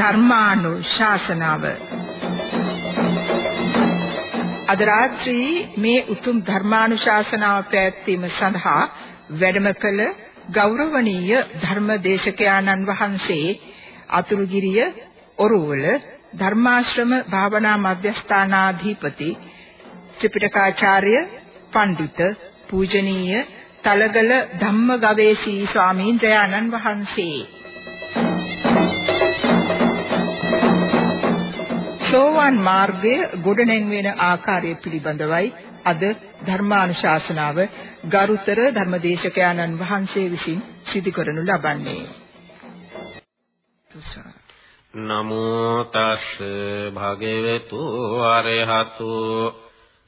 ධර්මානුශාසනාව අද රාත්‍රී මේ උතුම් ධර්මානුශාසනාව පැවැත්වීම සඳහා වැඩම කළ ගෞරවනීය ධර්මදේශකයාණන් වහන්සේ අතුරුගිරිය ඔරුවල ධර්මාශ්‍රම භාවනා මධ්‍යස්ථානාධිපති ත්‍රිපිටකාචාර්ය පඬිත පූජනීය තලගල ධම්මගවේෂී ස්වාමීන් වහන්සේ සෝවාන් මාර්ගය ගොඩනැංවෙන ආකාරය පිළිබඳවයි අද ධර්මානුශාසනාව ගරුතර ධර්මදේශකයාණන් වහන්සේ විසින් සිදු කරනු ලබන්නේ. නමෝ තස් භගවතු අරහතු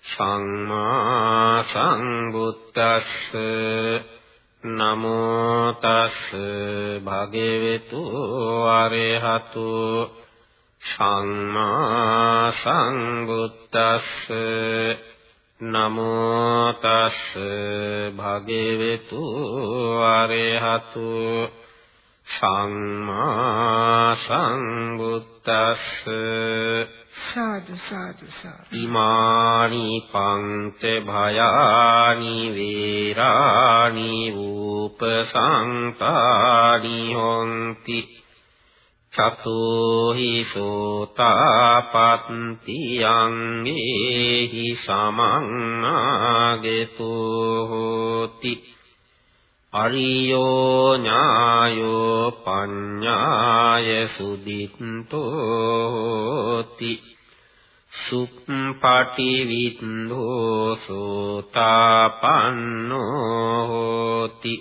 සම්මා සංබුද්දස්ස නමෝ තස් භගවතු අරහතු සම්මා සංබුද්දස්ස නමෝ තස් භගවතු ආරහතු සම්මා සංබුද්දස්ස සාදු සාදු සාදු. ඉමානි පංච භයානි වේරාණි උපසංතානි හොಂತಿ චතෝ හි සෝතාපට්ටි යංගේහි සමං ආගතෝ හෝති. අරියෝ ඥායෝ පඤ්ඤාය සුදිත්තෝති සුප්පටි විද්දෝ සෝතාපන්නෝ හෝති.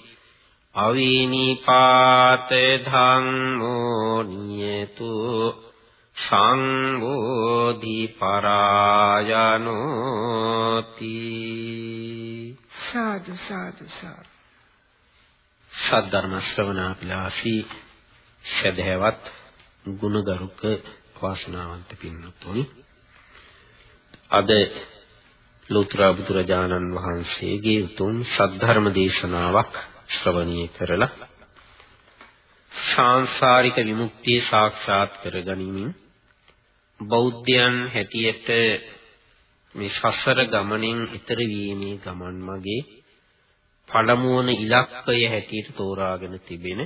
අවිනිපාත ධම්මෝ නියතු සංඝෝධි පරායනෝති සාදු සාදු සාදු සද්ධර්ම ශ්‍රවණාපිලාසී ශදහැවත් ගුණගරුක වාසනාවන්ත පින්වත්නි. අද ලෝතර බුදුරජාණන් වහන්සේගේ උතුම් සද්ධර්ම දේශනාවක් ශ්‍රවණීය කරලා සාංශාරික විමුක්තිය සාක්ෂාත් කරගනිමින් බෞද්ධයන් හැටියට මේ සසර ගමනින් ඈතර වීමේ ගමන් මගේ පළමුවන ඉලක්කය හැටියට තෝරාගෙන තිබෙන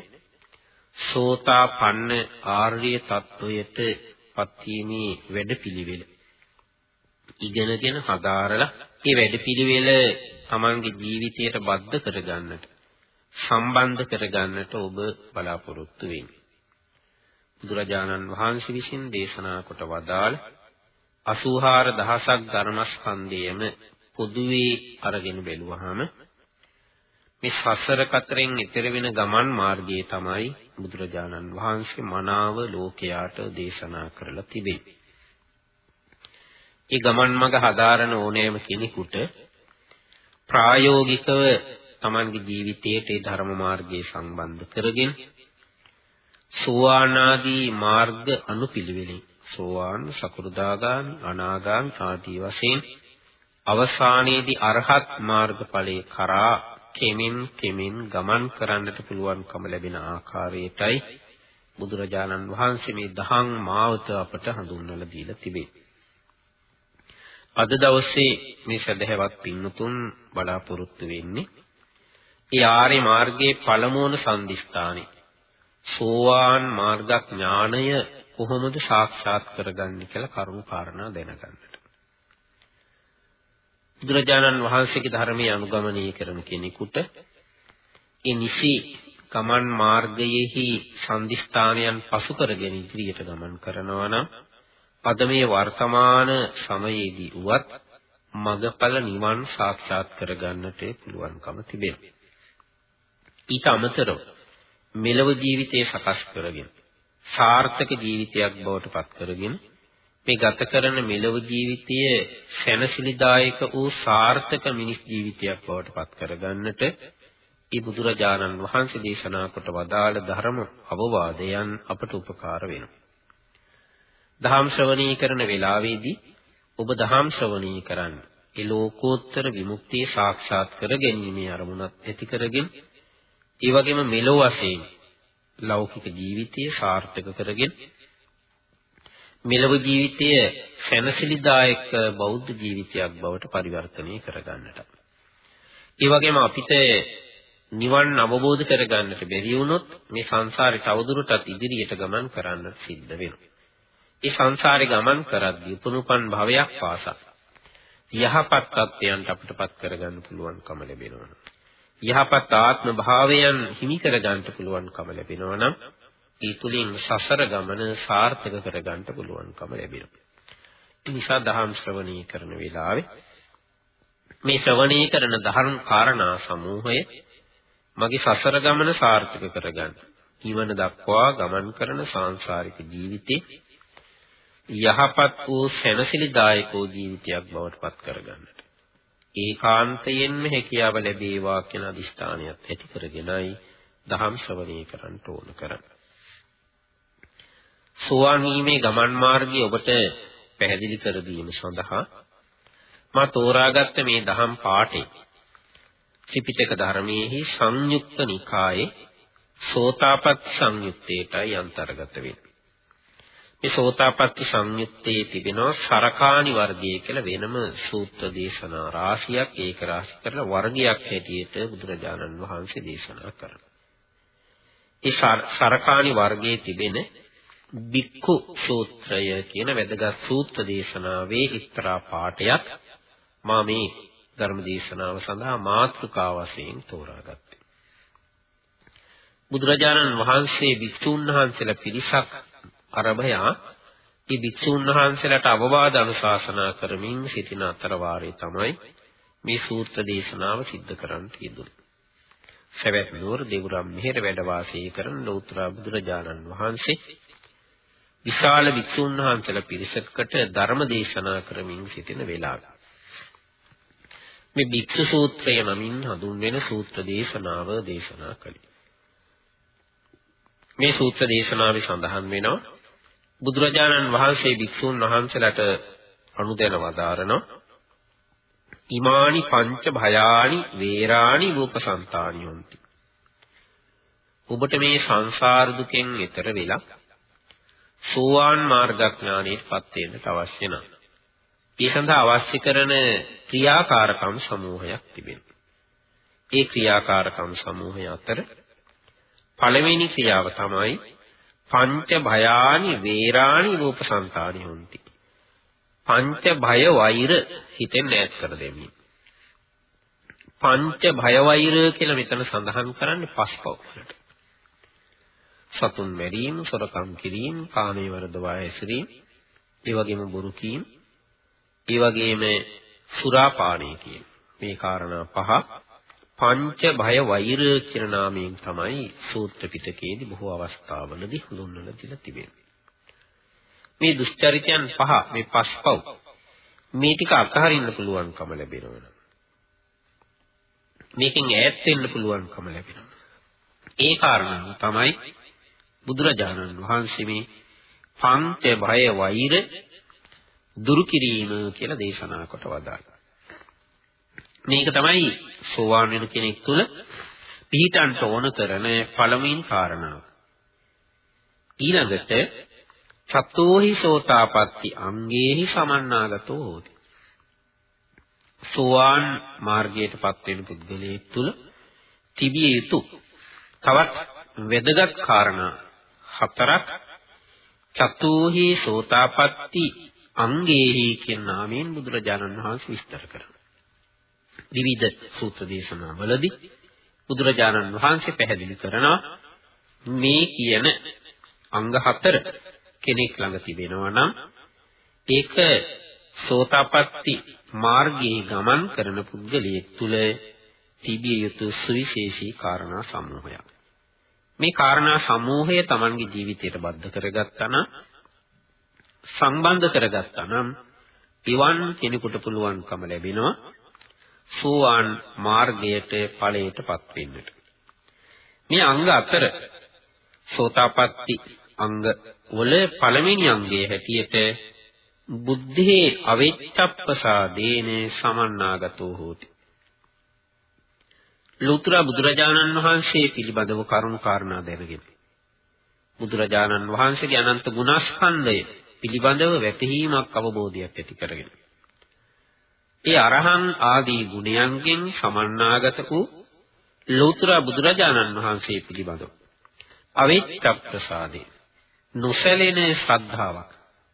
සෝතාපන්න ආර්ය තත්වයට පත්වීමේ වැඩපිළිවෙල ඉගෙනගෙන හදාරලා ඒ වැඩපිළිවෙල තමන්ගේ ජීවිතයට බද්ධ කරගන්නට සම්බන්ධ කරගන්නට ඔබ බලාපොරොත්තු වෙමි. බුදුරජාණන් වහන්සේ විසින් දේශනා කොට වදාළ 84000ක් ධර්මස්කන්ධයම පොදුවේ අරගෙන බැලුවහම මේ සසර කතරෙන් ඈතර වෙන ගමන් මාර්ගයේ තමයි බුදුරජාණන් වහන්සේ මනාව ලෝකයාට දේශනා කරලා තිබෙන්නේ. ඒ ගමන් මඟ හදාරන ඕනෑම කෙනෙකුට ප්‍රායෝගිකව Tamanගේ ජීවිතයට ඒ ධර්ම මාර්ගයේ සම්බන්ධ කරගෙන සෝවාන් ආදී මාර්ග අනුපිළිවෙලින් සෝවාන් සකෘදාගාමි අනාගාමි ආදී වශයෙන් අවසානයේදී අරහත් මාර්ගඵලයේ කරා කෙමින් කෙමින් ගමන් කරන්නට පුළුවන්කම ලැබෙන ආකාරයටයි බුදුරජාණන් වහන්සේ මේ දහං මාවත අපට හඳුන්වලා දීලා තිබේ. අද දවසේ මේ සදහැවත් පින්නතුන් බලාපොරොත්තු වෙන්නේ ඒ ආර්ය මාර්ගයේ පළමුවන සම්දිස්ථානේ සෝවාන් මාර්ගඥානය කොහොමද සාක්ෂාත් කරගන්නේ කියලා කරුණු කාරණා දැනගන්නට. බුදුරජාණන් වහන්සේගේ ධර්මයේ අනුගමනය කරන කෙනෙකුට ඒ නිසි ගමන් මාර්ගයේහි සම්දිස්ථානයන් පසු කරගෙන ඉදිරියට ගමන් කරනවා නම් අද මේ වර්තමාන සමයේදී උවත් මගඵල නිවන් සාක්ෂාත් කරගන්නට පුළුවන්කම තිබෙනවා. ඊට අමතරව මෙලව ජීවිතය සකස් කරගෙන සාර්ථක ජීවිතයක් බවට පත් කරගෙන මේ ගත කරන මෙලව ජීවිතය සැනසෙලිදායක වූ සාර්ථක මිනිස් ජීවිතයක් බවට පත් කරගන්නට ඒ බුදුරජාණන් වහන්සේ දේශනා කොට වදාළ ධර්ම අවවාදයන් අපට උපකාර වෙනවා. දහම් ශ්‍රවණී කරන වෙලාවේදී ඔබ දහම් ශ්‍රවණී කරන්න. ඒ ලෝකෝත්තර විමුක්තිය සාක්ෂාත් කර ගැනීමේ අරමුණක් ඇති කරගෙන ඒ වගේම මෙලොව වශයෙන් ලෞකික ජීවිතය සාර්ථක කරගෙන මෙලව ජීවිතය සැනසෙලිදායක බෞද්ධ ජීවිතයක් බවට පරිවර්තනය කරගන්නට. ඒ වගේම අපිට නිවන් අවබෝධ කරගන්නට බැරි වුණොත් මේ සංසාරේ තවදුරටත් ඉදිරියට ගමන් කරන්න සිද්ධ වෙනවා. ඒ සංසාරේ ගමන් කරද්දී උපනුපන් භවයක් පාසා යහපත් තත්ත්වයන්ට අපිටපත් කරගන්න පුළුවන්කම ලැබෙනවා. යහපත් ආත්ම භාවයන් හිමි කරගන්න පුළුවන්කම ලැබෙනවා නම් ඒ තුලින් සසර ගමන සාර්ථක කරගන්න පුළුවන්කම ලැබෙනවා. ඒ නිසා දහම් ශ්‍රවණී කරන වෙලාවේ මේ ශ්‍රවණී කරන ධර්ම කාරණා සමූහය මගේ සසර ගමන සාර්ථක කරගන්න. නිවන දක්වා ගමන් කරන සාංශාරික ජීවිතේ යහපත් වූ සැනසෙලිදායක ජීවිතයක් බවට පත් කරගන්නට. ඒකාන්තයෙන්ම හැකියාව ලැබේවා කියන අදිෂ්ඨානයත් ඇති කරගෙනයි දහම් ශ්‍රවණය කරන්න ඕන කරන්නේ. සෝවාන් වීමේ ගමන් මාර්ගය ඔබට පැහැදිලි කර දීම සඳහා මා තෝරාගත්ත මේ දහම් පාඩේ ත්‍රිපිටක ධර්මයේහි සංයුක්ත නිකායේ සෝතාපට්ටි සංයුත්තේටයි අන්තර්ගත වෙන්නේ. මේ සෝතාපට්ටි සංයුත්තේ තිබෙනවා සරකාණි වර්ගය කියලා වෙනම සූත්‍ර දේශනා රාශියක් ඒක රාශි කරලා වර්ගයක් හැටියට බුදුරජාණන් වහන්සේ දේශනා කරනවා. ඒ සරකාණි වර්ගයේ තිබෙන බික්ඛු සූත්‍රය කියන වැදගත් සූත්‍ර දේශනාවේ එක්තරා පාඩයක් මා මේ ධර්ම දේශනාව සඳහා මාතෘකා වශයෙන් තෝරාගත්තේ. බුදුරජාණන් වහන්සේ වික්ෂුන් වහන්සේලා පිරිසක් අරබයා මේ වික්ෂුන් වහන්සේලාට අවවාද අනුශාසනා කරමින් සිටින අතර වාරේ තමයි මේ සූත්‍ර දේශනාව සිද්ධ කරන්න යෙදුනේ. සවැත් නුවර දෙවුරම් මෙහෙර වැඩ වාසය කරන ලෞතර බුදුරජාණන් වහන්සේ විශාල වික්ෂුන් වහන්සේලා පිරිසකට ධර්ම දේශනා කරමින් සිටින වෙලාව. මේ භික්ෂු සූත්‍රය නමින් හඳුන්වන සූත්‍ර දේශනාව දේශනා කළේ. මේ සූත්‍ර දේශනාවේ සඳහන් වෙනවා බුදුරජාණන් වහන්සේ භික්ෂුන් වහන්සේලාට අනුදැන වදාරනවා ඉමානි පංච භයානි වේරාණි රූපසන්තානි හොಂತಿ. ඔබට මේ සංසාර දුකෙන් එතර වෙලා සෝවාන් මාර්ගඥානෙටපත් වෙන්නට අවශ්‍ය නම් ඒ සඳහා අවශ්‍ය කරන ක්‍රියාකාරකම් සමූහයක් තිබෙනවා. ඒ ක්‍රියාකාරකම් සමූහය අතර පළවෙනි ක්‍රියාව තමයි පංච භයානි වේරාණි රූපසංතානි හොಂತಿ. පංච භය වෛර හිතෙන් ඈත් කර දෙමින්. පංච භය වෛර කියලා මෙතන සඳහන් කරන්නේ පස්පව් වලට. සතුන් මැරීම, සොරකම් කිරීම, කාමයේ වර්ධවා හැසිරීම, ඒ වගේම බොරු කීම, ඒ වගේම සුරා පානය කියන මේ කාරණා පහ පංච භය වෛර කියන නාමයෙන් තමයි සූත්‍ර පිටකයේදී බොහෝ අවස්ථාවලදී හඳුන්වලා දීලා තිබෙන්නේ. මේ දුෂ්චරිතයන් පහ මේ පස්පව් මේ ටික අත්හරින්න පුළුවන්කම ලැබෙනවා. මේකෙන් ඈත් වෙන්න පුළුවන්කම ලැබෙනවා. ඒ කාරණාව තමයි බුදුරජාණන් වහන්සේ මේ පංච භය වෛර දුරු කිරීම කියලා දේශනා කොට වදාළා. මේක තමයි සෝවාන් වෙන කෙනෙක් තුළ පිහිටන්ට ඕන කරන පළමුවෙනි කාරණාව. ඊළඟට චත්තෝහි සෝතාපට්ටි අංගේහි සමන්නාගතෝ හෝති. සෝවාන් මාර්ගයටපත් වෙන පුද්ගලයෙක් තුළ තිබිය යුතු තවත් වැදගත් කාරණා හතරක් චතුහි සෝතාපට්ටි අංගේහි කියන නාමයෙන් බුදුරජාණන් වහන්සේ විස්තර කරනවා. විවිධ සූත්‍ර දේශනාවලදී බුදුරජාණන් වහන්සේ පැහැදිලි කරනවා මේ කියන අංග හතර කෙනෙක් ළඟ තිබෙනවා නම් ඒක සෝතාපට්ටි මාර්ගයේ ගමන් කරන පුද්ගලයෙක් තුල තිබිය යුතු සුවිශේෂී කාරණා සමූහයක්. මේ කාරණා සමූහය Tamanගේ ජීවිතයට බද්ධ කරගත්තා නම් සම්බන්ධ කරගත්තා නම් ඉවන් කෙනෙකුට පුළුවන්කම ලැබෙනවා සෝවාන් මාර්ගයට ඵලයටපත් වෙන්නට. මේ අංග අතර සෝතාපට්ටි අංග වල පළවෙනි අංගයේ හැටියට බුද්ධේ අවෙච්ඡප්පසාදේන සමන්නාගතෝ හෝති. ලෝතර බුදුරජාණන් වහන්සේ පිළිබඳව කරුණු කාරණා දැනගෙන බුදුරජාණන් වහන්සේගේ අනන්ත ගුණස්කන්ධය පිළිබඳව වැටහීමක් අවබෝධයක් ඇති කරගෙන ඒ අරහං ආදී ගුණයන්ගෙන් සමන්නාගත වූ ලෝතර බුදුරජාණන් වහන්සේ පිළිබඳව අවිච්ඡ ප්‍රසාදේ නොසැලෙන ශ්‍රද්ධාවක්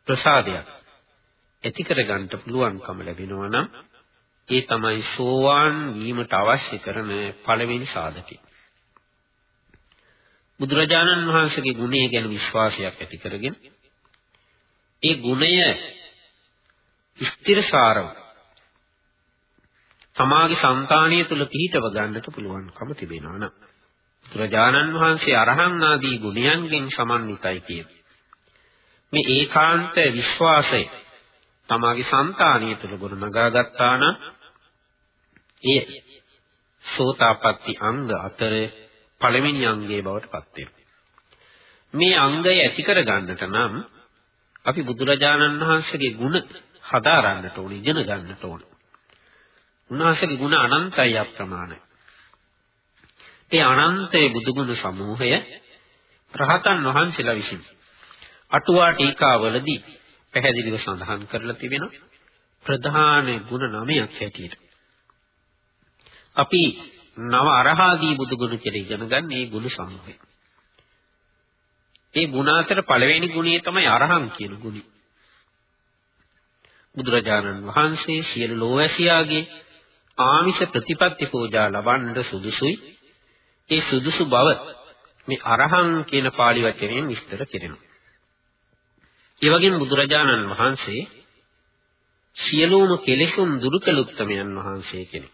ප්‍රසාදයක් ඇති කර ගන්නට පුළුවන්කම ලැබෙනවා නම් ඒ තමයි සෝවාන් වීමට අවශ්‍ය කරන පළවෙනි සාධකය. බුදුරජාණන් වහන්සේගේ ගුණය ගැන විශ්වාසයක් ඇති කරගෙන ඒ ගුණය ස්ථිරසාරව තමාගේ సంతානිය තුල පිහිටව ගන්නට පුළුවන්කම තිබෙනවා නම් බුදුරජාණන් වහන්සේ අරහන් ආදී ගුණයන්ගෙන් සමන්විතයි කියන්නේ. මේ ඒකාන්ත විශ්වාසය තමාගේ సంతානිය තුල ගොඩනගා ගත්තා නම් එය සෝතාපට්ටි අංග අතර පළවෙනි අංගයේ බවට පත් වෙනවා. මේ අංගය ඇති කර ගන්නට නම් අපි බුදුරජාණන් වහන්සේගේ ගුණ හදාරන්නට ඕනේ, ඉගෙන ගන්නට ඕනේ. උන්වහන්සේගේ ගුණ අනන්තයි අප්‍රමාණයි. ඒ අනන්තයේ බුදුගුණ සමූහය රහතන් වහන්සේලා විසින් අටුවා ටීකාවලදී පැහැදිලිව සඳහන් කරලා තිබෙනවා ප්‍රධාන ගුණ නවයක් හැටියට. අපි නව අරහාදී බුදුගුණ කියලා ඉගෙන ගන්න මේ ගුණ සමූහය. ඒ ගුණ අතර පළවෙනි ගුණය තමයි අරහං කියන ගුණය. බුදුරජාණන් වහන්සේ සියලු ලෝවැසියාගේ ආමිෂ ප්‍රතිපත්ති පූජා ලබන්න සුදුසුයි. ඒ සුදුසු බව මේ අරහං කියන pāli වචනයෙන් විස්තර කෙරෙනවා. ඒ වගේම බුදුරජාණන් වහන්සේ සියලුම කෙලෙසුන් දුරු කළ උත්තමයන් වහන්සේ කෙනෙක්.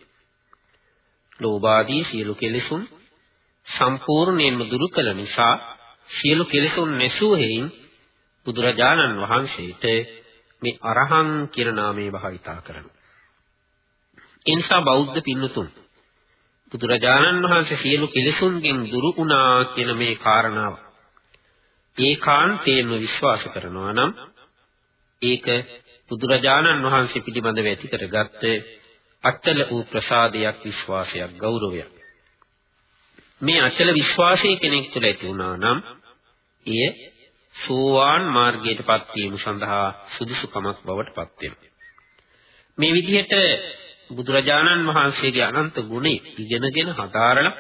ලෝභාදී සියලු කෙලෙසුන් සම්පූර්ණයෙන්ම දුරු කළ නිසා සියලු කෙලෙසුන් නැසුව හේයින් බුදුරජාණන් වහන්සේට මේ අරහං කියන නාමය භාවිතා කරනවා. ඒ නිසා බෞද්ධ පින්නතුන් බුදුරජාණන් වහන්සේ සියලු කෙලෙසුන්ගෙන් දුරු වුණා කියන මේ කාරණාව ඒකාන්තයෙන්ම විශ්වාස කරනවා නම් ඒක බුදුරජාණන් වහන්සේ පිළිබඳව ඇති කරගත්ත අචල වූ ප්‍රසාදයක් විශ්වාසයක් ගෞරවයක්. මේ අචල විශ්වාසයේ කෙනෙක් තුළ ඇති වුණා නම් එය සෝවාන් මාර්ගයටපත් වීම සඳහා සුදුසුකමක් බවට පත් වෙනවා. මේ විදිහට බුදුරජාණන් වහන්සේගේ අනන්ත ගුණය ඉගෙනගෙන හදාරලා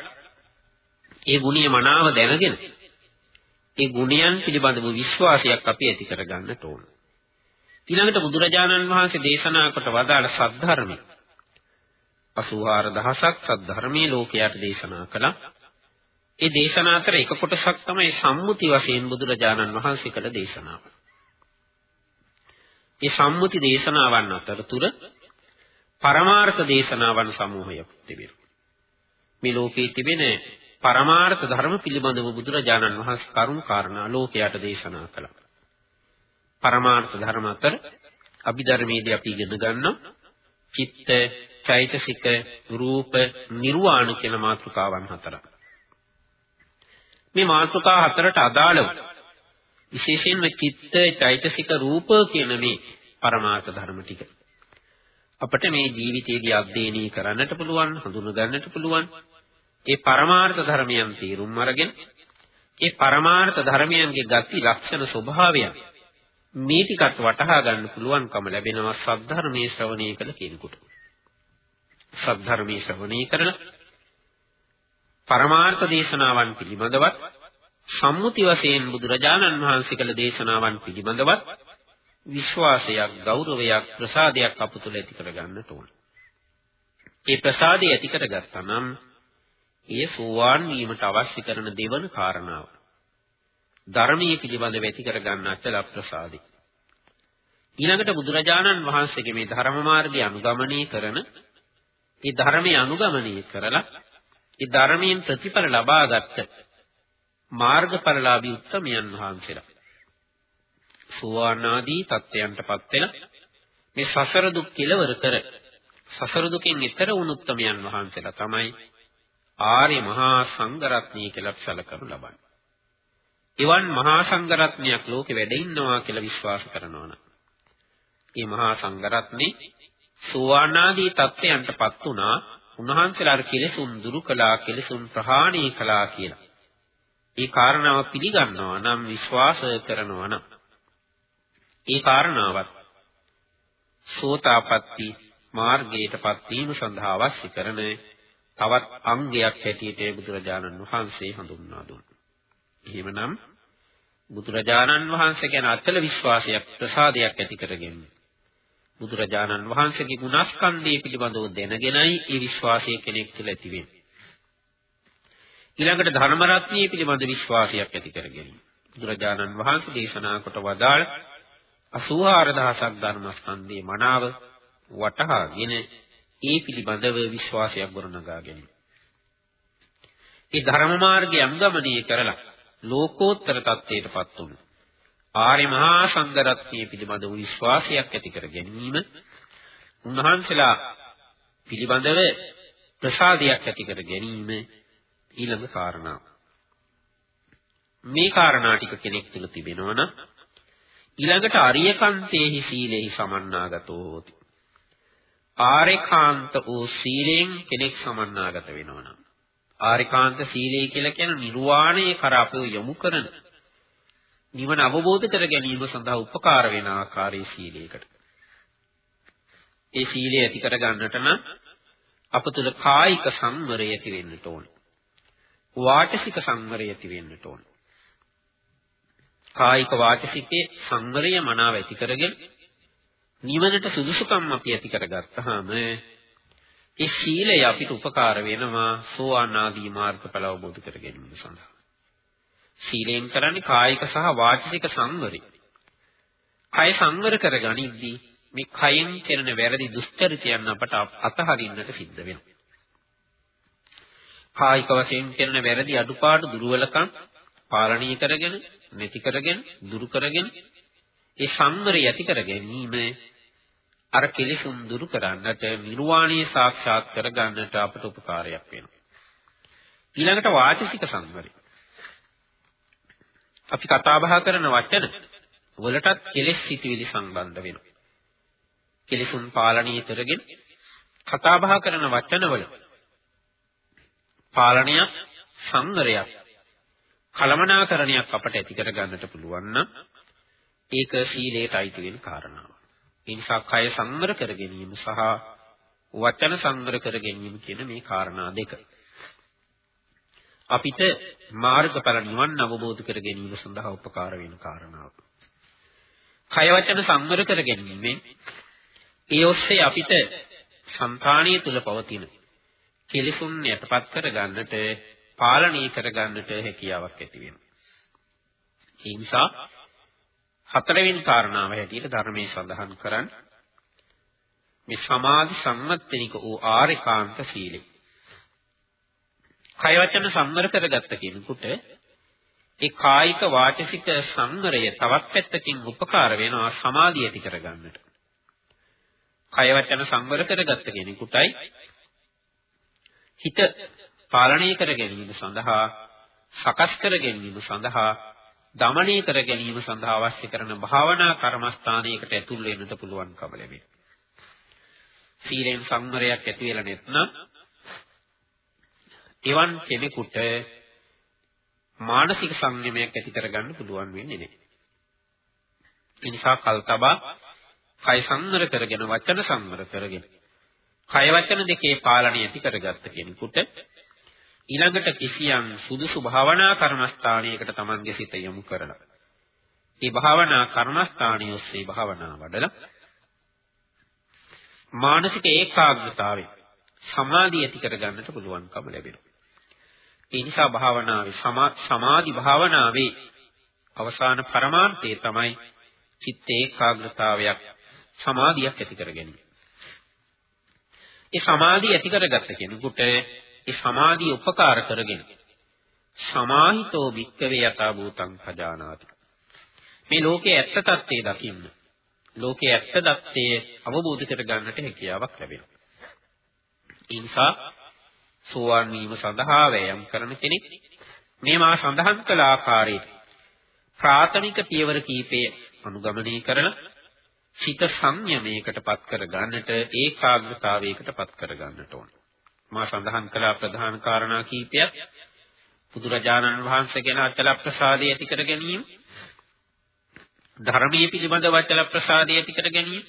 ඒ ගුණය මනාව දැනගෙන ඒ ගුණයන් පිළිබඳව විශ්වාසයක් අපි ඇති කරගන්නට ඕන. ඊළඟට බුදුරජාණන් වහන්සේ දේශනා කොට වදාළ සද්ධර්මය 84000ක් සද්ධර්මයේ ලෝකයට දේශනා කළා. ඒ දේශනා අතර එක කොටසක් තමයි සම්මුති වශයෙන් බුදුරජාණන් වහන්සේ කළ දේශනාව. ඒ සම්මුති දේශනාවන් අතරතුර පරමාර්ථ දේශනාවන් සමූහයක් තිබෙනවා. මේ ලෝකයේ තිබෙන පරමාර්ථ ධර්ම පිළිබඳව බුදුරජාණන් වහන්සේ කරුණු කාරණා ලෝකයට දේශනා කළා. පරමාර්ථ ධර්ම අතර අභිධර්මයේදී අපි ඉගෙන ගන්නවා චිත්ත, චෛතසික, රූප, නිර්වාණ කියන මාතෘකාවන් හතරක්. මේ මාතෘකා හතරට අදාළව විශේෂයෙන්ම චිත්ත, චෛතසික, රූප කියන මේ පරමාර්ථ ධර්ම ටික අපිට මේ ජීවිතයේදී අධ්‍යයනය කරන්නට පුළුවන්, හඳුන ගන්නට පුළුවන්. ඒ පරමාර්ථ ධර්මයන් තීරුම් අරගෙන ඒ පරමාර්ථ ධර්මයන්ගේ ගති ලක්ෂණ ස්වභාවයන් මේ ටිකත් වටහා ගන්න පුළුවන්කම ලැබෙනවා සද්ධර්මයේ ශ්‍රවණය කළ කෙනෙකුට. සද්ධර්මයේ ශ්‍රවණය කරන පරමාර්ථ දේශනාවන් පිළිබඳවත් සම්මුති වශයෙන් බුදුරජාණන් වහන්සේ කළ දේශනාවන් පිළිබඳවත් විශ්වාසයක් ගෞරවයක් ප්‍රසාදයක් අප තුළ ඇති කරගන්නට ඕන. ඒ ප්‍රසාදය ඇති කරගත්තා නම් එය සෝවාන් වීමට අවශ්‍ය කරන දෙවන කාරණාව. ධර්මයේ පිළිබඳව ඇති කරගන්න අචල ප්‍රසාදේ. ඊළඟට බුදුරජාණන් වහන්සේගේ මේ ධර්ම මාර්ගය අනුගමනය කරන ඒ ධර්මයේ අනුගමනය කරලා ඒ ධර්මයෙන් ප්‍රතිඵල ලබාගත් මාර්ගඵලලාභී උත්තමයන් වහන්සේලා සෝවාන් ආදී තත්ත්වයන්ටපත් වෙන මේ සසර දුක් කෙලවර කර සසර දුකින් ඈතර වුණු උත්තමයන් වහන්සේලා තමයි ආර්ය මහා සංඝරත්නය කියලා සැලකනු ලබන්නේ. එවන් මහා සංඝරත්නයක් ලෝකෙ වැඩ ඉන්නවා කියලා විශ්වාස කරනවා නම් මේ මහා සංඝරත්නේ සෝවාන් ආදී තත්ත්වයන්ටපත් වුණා උන්වහන්සේලා කෙලෙසුන් දුරු කළා කෙලෙසුන් ප්‍රහාණය කළා කියලා. ඒ කාරණාව පිළිගන්නවා නම් විශ්වාස කරනවා නම් ඒ කාරණාවත් සෝතාපට්ටි මාර්ගයටපත් වීම සඳහා අවශ්‍ය කරන තවත් අංගයක් හැටියට බුදුරජාණන් වහන්සේ හඳුන්වා දුන්නා. එහෙමනම් බුදුරජාණන් වහන්සේ ගැන අතල විශ්වාසයක් ප්‍රසාදයක් ඇති කරගෙන බුදුරජාණන් වහන්සේගේ ගුණස්කන්ධය පිළිබඳව දැනගෙනයි ඒ විශ්වාසය කෙනෙක් තුළ ඇති වෙන්නේ. ඊළඟට ධර්ම රත්නිය පිළිබඳ විශ්වාසයක් ඇති කරගෙන බුදුරජාණන් වහන්සේ දේශනා කොට වදාළ 84000ක් ධර්මස්කන්ධයේ මනාව වටහාගෙන ඒ පිළිබඳව විශ්වාසයක් ගොඩනගා ගැනීම. ඒ ධර්ම මාර්ගය අනුගමනය කරලා ලෝකෝත්තර තත්ත්වයටපත් වුණු ආර්ය මහා සංඝරත්නය පිළිබඳව විශ්වාසයක් ඇති කර ගැනීම උන්වහන්සේලා පිළිබඳව ප්‍රසාදයක් ඇති කර ගැනීම ඊළඟ කාරණාව. මේ කාරණා ටික කෙනෙක් තුළ තිබෙනවා නම් ඊළඟට අරියකන්තේහි සීලෙහි සමන්නාගතෝ හෝති. ආරේකාන්ත වූ සීලෙන් කෙනෙක් සමන්නාගත වෙනවා නම් ආරේකාන්ත සීලය කියලා කියන්නේ නිර්වාණය කරා අපව යොමු කරන නිවන අවබෝධ කර ගැනීම සඳහා උපකාර වෙන ආකාරයේ සීලයකට. ඒ සීලය ඇති කර ගන්නට නම් අප තුල කායික සංවරය ඇති වෙන්නට ඕනේ. වාචසික සංවරය ඇති වෙන්නට ඕනේ. කායික වාචසිකේ සංවරය මනාව ඇති කරගෙන නිවනට සුදුසුකම් අපි ඇති කරගත්තාම ඒ සීලය අපිට උපකාර වෙනවා සෝවාන් ආදී මාර්ගඵල අවබෝධ කර ගැනීම සඳහා. සීලයෙන් කරන්නේ කායික සහ වාචික සංවරය. කය සංවර කරගනිද්දී මේ කයෙන් කරන වැරදි දුස්චරිතයන් අපට අතහරින්නට සිද්ධ වෙනවා. කායික වශයෙන් කරන වැරදි අඩුපාඩු දුර්වලකම් පාලනය කරගෙන නැති කරගෙන දුරු කරගෙන ඒ සංවරය ඇති කර ගැනීම අර කෙලෙසුන් දුරු කරන්නට නිර්වාණය සාක්ෂාත් කරගන්නට අපට උපකාරයක් වෙනවා. ඊළඟට වාචික සංවරය. අපි කතා බහ කරන වචන වලටත් කෙලෙස් සිටිවිලි සම්බන්ධ වෙනවා. කෙලෙසුන් පාලනය කරගෙන කතා බහ කරන වචනවල පාලනයක් සංවරයක් කලමනාකරණයක් අපට ඇති කර ගන්නට පුළුවන් නම් ඒක සීලයට අයිති වෙන කාරණාවක්. ඒ නිසා කය සංවර කර ගැනීම සහ වචන සංවර කර ගැනීම කියන මේ කාරණා දෙක. අපිට මාර්ගඵල නිවන් අවබෝධ කර ගැනීම සඳහා උපකාර වෙන කාරණාවක්. කය වචන සංවර කර ගැනීමෙන් ඒ ඔස්සේ අපිට సంతානිය තුල පවතින කෙලෙසුන් යටපත් කර ගන්නට පාලනය කර ගන්නට හැකියාවක් ඇති වෙනවා. ඒ නිසා හතරවෙනි කාරණාව හැටියට ධර්මයේ සඳහන් කරන් මේ සමාධි සම්මත්තනික වූ ආරිකාන්ත සීලය. කය වචන සම්මර කරගත්ත කෙනෙකුට ඒ කායික වාචසික සංවරය තවත් පැත්තකින් උපකාර වෙනවා සමාධිය ඇති කරගන්නට. කය වචන සංවර කරගත්ත කෙනෙකුටයි හිත පාලනය කර ගැනීම සඳහා සකස් කර ගැනීම සඳහා දමණය කර ගැනීම සඳහා අවශ්‍ය කරන භාවනා කර්මස්ථානයකට ඇතුල් වෙන්නට පුළුවන්කම ලැබෙනවා. සීලෙන් සංවරයක් ඇති වෙලා නැත්නම් එවන් කෙනෙකුට මානසික සංයමයක් ඇති කරගන්න පුළුවන් වෙන්නේ නැහැ. ඒ නිසා කල්තබා කය සංවර කරගෙන වචන සංවර කරගෙන කය වචන දෙකේ පාලනය ඇති කරගත්ත කෙනෙකුට ඊළඟට කිසියම් සුදුසු භාවනා කර්මස්ථානයකට Tamange සිත යොමු කරලා ඒ භාවනා කර්මස්ථානිය ඔස්සේ භාවනා වඩලා මානසික ඒකාග්‍රතාවය සමාධිය ඇති කරගන්නට පුළුවන්කම ලැබෙනවා. ඒ නිසා භාවනාවේ සමාධි භාවනාවේ අවසාන පරමාර්ථය තමයි චිත්ත ඒකාග්‍රතාවයක් සමාධියක් ඇති කර ගැනීම. ඒ සමාධිය ඇති කරගත්ත කෙනෙකුට ඒ සමාධිය උපකාර කරගෙන සමාහිතෝ භික්කවේ යථා භූතං පජානාති. මේ ලෝකයේ ඇත්ත తත්ත්වය දකින්න. ලෝකයේ ඇත්ත தත්ත්වය අවබෝධ කර ගන්නට හැකියාවක් ලැබෙනවා. ඒ නිසා සෝවාන් වීම සඳහා වෑයම් කරන කෙනෙක් මේ මා සඳහන් කළ ආකාරයට ප්‍රාථමික පියවර කීපය අනුගමනය කරලා සිත සංයමයකටපත් කර ගන්නට ඒකාග්‍රතාවයකටපත් කර ගන්නට ඕන. මා සඳහන් කළ ප්‍රධාන කාරණා කීපයක්. බුදුරජාණන් වහන්සේ ගැන අචල ප්‍රසාදය ඇති කර ගැනීම. ධර්මයේ පිළිබඳ වචල ප්‍රසාදය ඇති කර ගැනීම.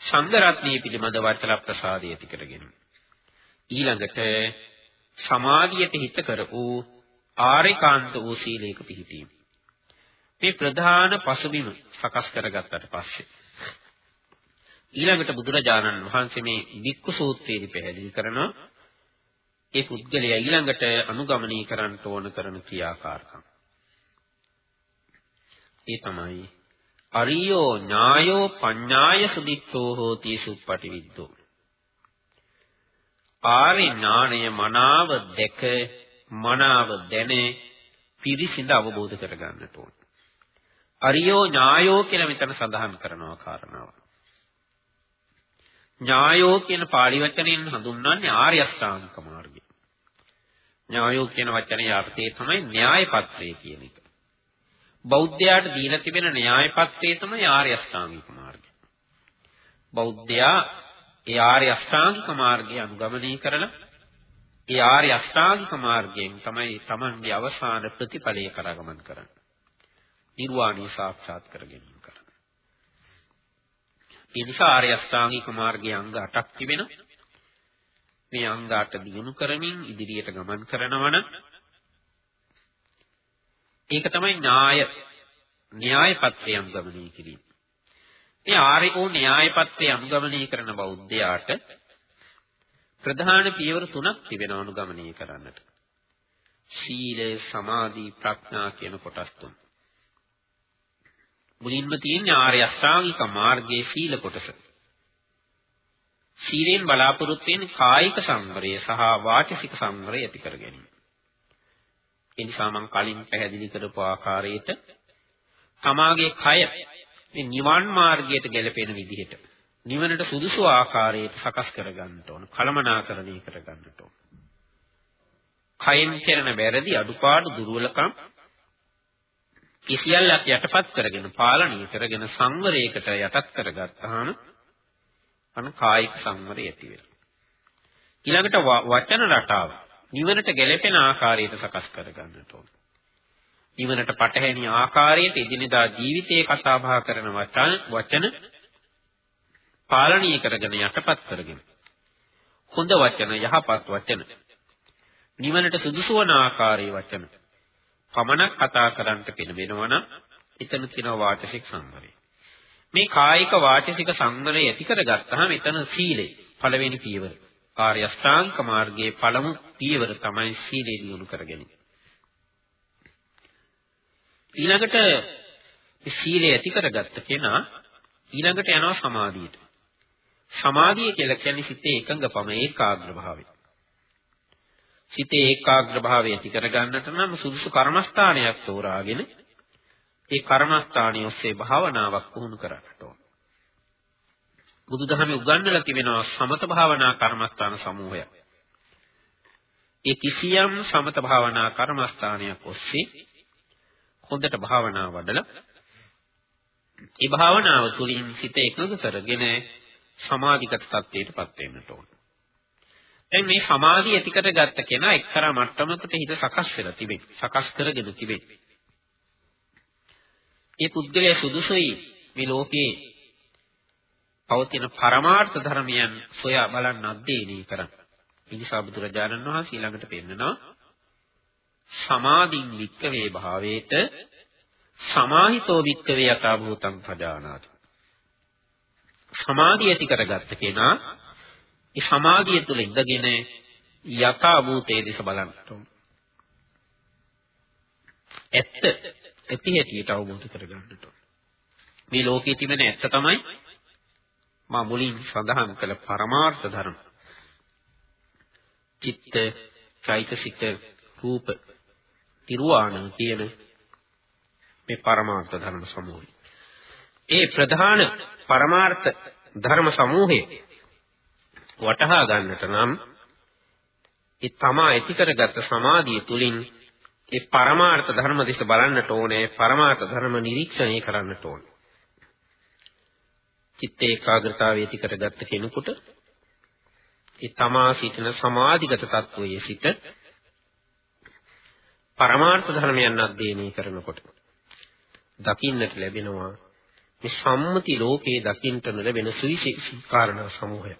සංඝ රත්නයේ පිළිබඳ වචල ප්‍රසාදය ඇති කර ගැනීම. ඊළඟට සමාධියට හිත කර වූ ආරේකාන්ත වූ සීලයක පිහිටීම. මේ ප්‍රධාන පසුබිම සකස් කරගත්තට පස්සේ ඊළඟට බුදුරජාණන් වහන්සේ මේ වික්කු සූත්‍රයේදී පැහැදිලි කරනවා ඒ පුද්ගලයා ඊළඟට අනුගමනය කරන්න ඕන කරන ක්‍රියාකාරකම්. ඒ තමයි අරියෝ ඥායෝ පඤ්ඤාය සුදිත්තෝ හෝති සුප්පටිවිද්දෝ. ආරි ඥාණය මනාව දැක මනාව දැන පිරිසිඳ අවබෝධ කරගන්නට ඕන. අරියෝ ඥායෝ කියලා මෙතන සඳහන් කරනවා කාරණාව. ඥායෝ කියන පාළි වචනයෙන් හඳුන්වන්නේ ආර්ය අෂ්ටාංගික මාර්ගය. ඥායෝ කියන වචනේ අර්ථය තමයි න්‍යාය පත්‍රය කියන එක. බෞද්ධයාට දීලා තිබෙන න්‍යාය පත්‍රය තමයි ආර්ය අෂ්ටාංගික මාර්ගය. බෞද්ධයා ඒ ආර්ය අෂ්ටාංගික මාර්ගය අනුගමනය කරලා ඒ ආර්ය අෂ්ටාංගික මාර්ගයෙන් තමයි Tamanගේ අවසාන ප්‍රතිඵලය කරගමන් කරන්නේ. නිර්වාණය සාක්ෂාත් කර ගැනීම කරන්නේ. ඒ නිසා ආර්ය අෂ්ටාංගික මාර්ගයේ අංග 8ක් තිබෙනවා. මේ අංග 8 දිනු කරමින් ඉදිරියට ගමන් කරනවන ඒක තමයි ඥාය න්‍යාය පත්‍රය අනුගමනය කිරීම. මේ ආර්යෝ න්‍යාය පත්‍රය අනුගමනය කරන බෞද්ධයාට ප්‍රධාන පියවර තුනක් තිබෙනවා අනුගමනය කරන්නට. සීල, සමාධි, ප්‍රඥා කියන කොටස් තුන. මුලින්ම තියෙන ආර්ය අෂ්ටාංගික මාර්ගයේ සීල කොටස. සීලෙන් බලාපොරොත්තු වෙන්නේ කායික සංවරය සහ වාචික සංවරය ඇති කර ගැනීම. ඒ නිසා මම කලින් පැහැදිලි කරපු ආකාරයට තමාගේ කය මේ නිවන් මාර්ගයට ගැලපෙන විදිහට නිවනට සුදුසු ආකාරයට සකස් කර ගන්නට ඕන. කලමනාකරණය කර ගන්නට ඕන. කයෙන් කරන වැරදි අඩුපාඩු දුර්වලකම් කිසියල්ලක් යටපත් කරගෙන පාලනය කරගෙන සංවරයකට යටත් කරගත්තාම අන කායික සංවරය ඇති වෙනවා. ඊළඟට වචන රටාව නිවනට ගැලපෙන ආකාරයට සකස් කර ගන්නට ඕන. නිවනට පටහැනි ආකාරයට එදිනෙදා ජීවිතයේ කතා බහ කරන වචන වචන පාලනීය කරගෙන යටපත් කරගෙන හොඳ වචන යහපත් වචන නිවනට සුදුසු වන ආකාරයේ වචන පමණක් කතා කරන්නට පෙළඹෙනවා නම් එතන තියෙන වාචසික සංවරය. මේ කායික වාචසික සංවරය ඇති කරගත්තාම එතන සීලය පළවෙනි පියවර. ආර්ය අෂ්ටාංග මාර්ගයේ පළමු පියවර තමයි සීලය දියුණු කර ගැනීම. ඊළඟට සීලය ඇති කරගත්ත කෙනා ඊළඟට යනවා සමාධියට. සමාධිය කියලා කියන්නේ සිතේ එකඟපම ඒකාග්‍ර භාවය. සිතේ ඒකාග්‍ර භාවය ඇති කරගන්නට නම් සුදුසු කර්මස්ථානයක් තෝරාගෙන ඒ කර්මස්ථානිය ඔස්සේ භාවනාවක් පුහුණු කරන්නට ඕන. බුදුදහමේ උගන්වලා තිබෙනවා සමත භාවනා කර්මස්ථාන සමූහයක්. ඒ කිසියම් සමත භාවනා කර්මස්ථානයක් ඔස්සේ හොඳට භාවනා වඩලා ඒ භාවනාව තුළින් සිත එකඟ කරගෙන සමාධිගත තත්ත්වයටපත් වෙන්නට ඕන. දැන් මේ සමාධිය ඇති කරගත්ත කෙනා එක්තරා මට්ටමකට හිත සකස් වෙලා තිබෙන්නේ. සකස් කරගෙන තිබෙන්නේ. ඒ පුද්ගලයා සුදුසුයි මේ ලෝකේ පවතින පරමාර්ථ ධර්මයන් සොයා බලන්න අධ්‍යයනය කරන්න. ඉනිසා බුදුරජාණන් වහන්සේ ඊළඟට පෙන්නනවා සමාධින් වික්කවේ භාවේත සමාහිතෝ වික්කවේ යථා භූතං පජානාති. සමාධිය ඇති කරගත්ත කෙනා ඒ සමාධිය තුළ ඉඳගෙන යථා භූතයේ දිස බලන්නට ඕන. ඇත්ත ඇති හැටියට අවබෝධ කරගන්නට ඕන. මේ ලෝකයේ තිබෙන ඇත්ත තමයි මා මුලින් සඳහන් කළ පරමාර්ථ ධර්ම. චිත්ත, චෛතසික, රූප, තිරුවාණ කියන මේ පරමාර්ථ ධර්ම සමූහය. ඒ ප්‍රධාන පරමාර්ථ ධර්ම සමූහය වටහා ගන්නට නම් ඒ තමා ඇති කරගත් සමාධිය තුලින් ඒ පරමාර්ථ ධර්ම දිස බලන්නට ඕනේ පරමාර්ථ ධර්ම නිරීක්ෂණය කරන්නට ඕනේ චිත්ත ඒකාග්‍රතාවය ඇති කරගත්ත කෙනෙකුට ඒ තමා සිටින සමාධිගත තත්වයේ සිට පරමාර්ථ ධර්මයන් අධ්‍යයනය කරනකොට දකින්නට ලැබෙනවා මේ සම්මති ලෝකයේ දකින්නට ලැබෙන සුවිශේෂී කාරණා සමූහය.